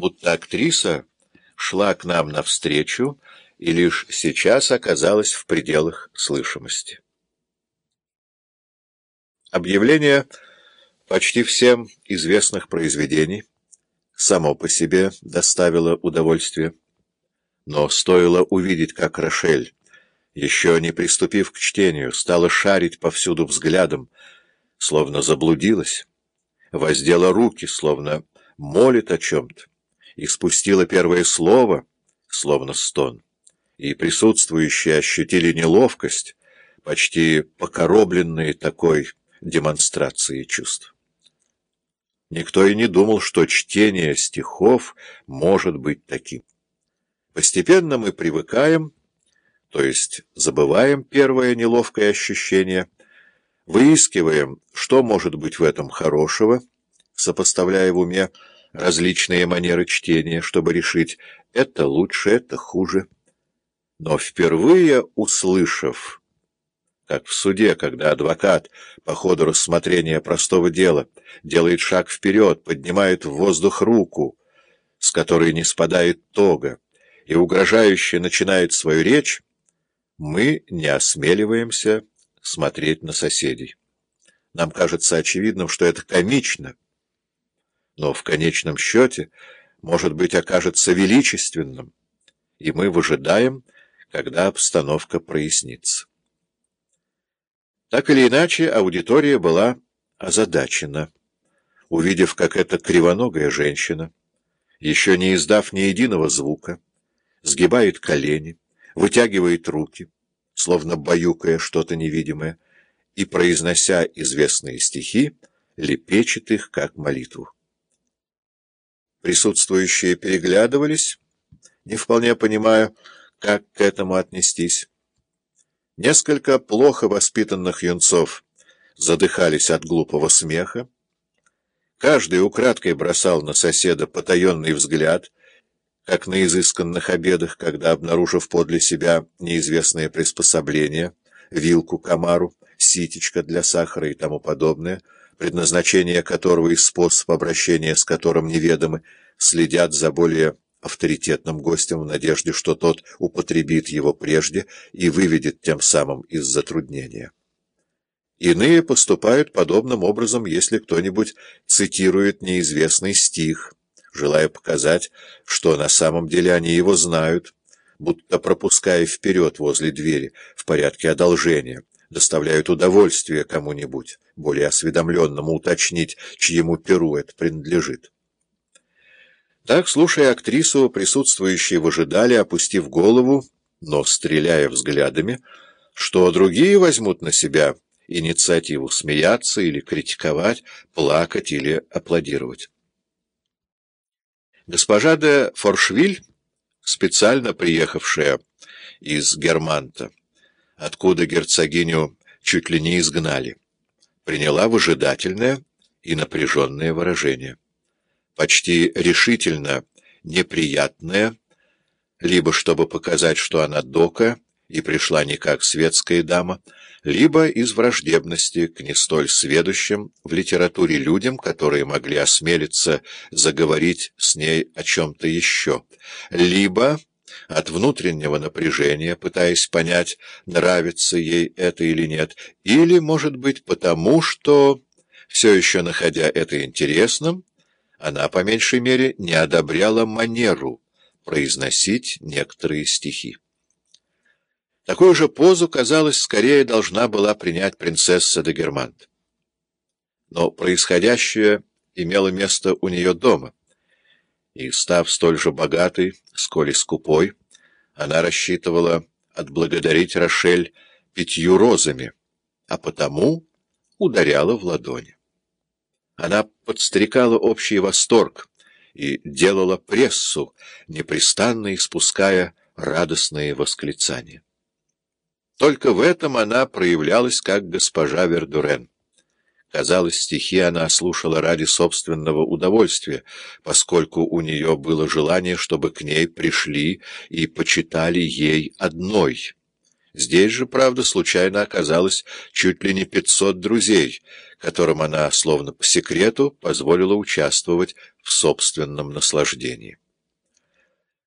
будто актриса шла к нам навстречу и лишь сейчас оказалась в пределах слышимости. Объявление почти всем известных произведений само по себе доставило удовольствие, но стоило увидеть, как Рошель, еще не приступив к чтению, стала шарить повсюду взглядом, словно заблудилась, воздела руки, словно молит о чем-то, и спустила первое слово, словно стон, и присутствующие ощутили неловкость, почти покоробленные такой демонстрацией чувств. Никто и не думал, что чтение стихов может быть таким. Постепенно мы привыкаем, то есть забываем первое неловкое ощущение, выискиваем, что может быть в этом хорошего, сопоставляя в уме различные манеры чтения, чтобы решить, это лучше, это хуже. Но впервые услышав, как в суде, когда адвокат по ходу рассмотрения простого дела делает шаг вперед, поднимает в воздух руку, с которой не спадает тога, и угрожающе начинает свою речь, мы не осмеливаемся смотреть на соседей. Нам кажется очевидным, что это комично, но в конечном счете, может быть, окажется величественным, и мы выжидаем, когда обстановка прояснится. Так или иначе, аудитория была озадачена, увидев, как эта кривоногая женщина, еще не издав ни единого звука, сгибает колени, вытягивает руки, словно баюкая что-то невидимое, и, произнося известные стихи, лепечет их как молитву. Присутствующие переглядывались, не вполне понимая, как к этому отнестись. Несколько плохо воспитанных юнцов задыхались от глупого смеха. Каждый украдкой бросал на соседа потаенный взгляд, как на изысканных обедах, когда, обнаружив подле себя неизвестное приспособление, вилку комару, ситечко для сахара и тому подобное — предназначение которого и способ обращения с которым неведомы, следят за более авторитетным гостем в надежде, что тот употребит его прежде и выведет тем самым из затруднения. Иные поступают подобным образом, если кто-нибудь цитирует неизвестный стих, желая показать, что на самом деле они его знают, будто пропуская вперед возле двери в порядке одолжения, доставляют удовольствие кому-нибудь, более осведомленному уточнить, чьему перу это принадлежит. Так, слушая актрису, присутствующие выжидали, опустив голову, но стреляя взглядами, что другие возьмут на себя инициативу смеяться или критиковать, плакать или аплодировать. Госпожа де Форшвиль, специально приехавшая из Германта, откуда герцогиню чуть ли не изгнали, приняла выжидательное и напряженное выражение. Почти решительно неприятное, либо чтобы показать, что она дока и пришла не как светская дама, либо из враждебности к не столь сведущим в литературе людям, которые могли осмелиться заговорить с ней о чем-то еще, либо от внутреннего напряжения, пытаясь понять, нравится ей это или нет, или, может быть, потому что, все еще находя это интересным, она, по меньшей мере, не одобряла манеру произносить некоторые стихи. Такую же позу, казалось, скорее должна была принять принцесса де Германт. Но происходящее имело место у нее дома и, став столь же богатой, сколь и скупой, она рассчитывала отблагодарить Рошель пятью розами, а потому ударяла в ладони. Она подстрекала общий восторг и делала прессу, непрестанно испуская радостные восклицания. Только в этом она проявлялась как госпожа Вердурен. Казалось, стихи она слушала ради собственного удовольствия, поскольку у нее было желание, чтобы к ней пришли и почитали ей одной, Здесь же, правда, случайно оказалось чуть ли не пятьсот друзей, которым она, словно по секрету, позволила участвовать в собственном наслаждении.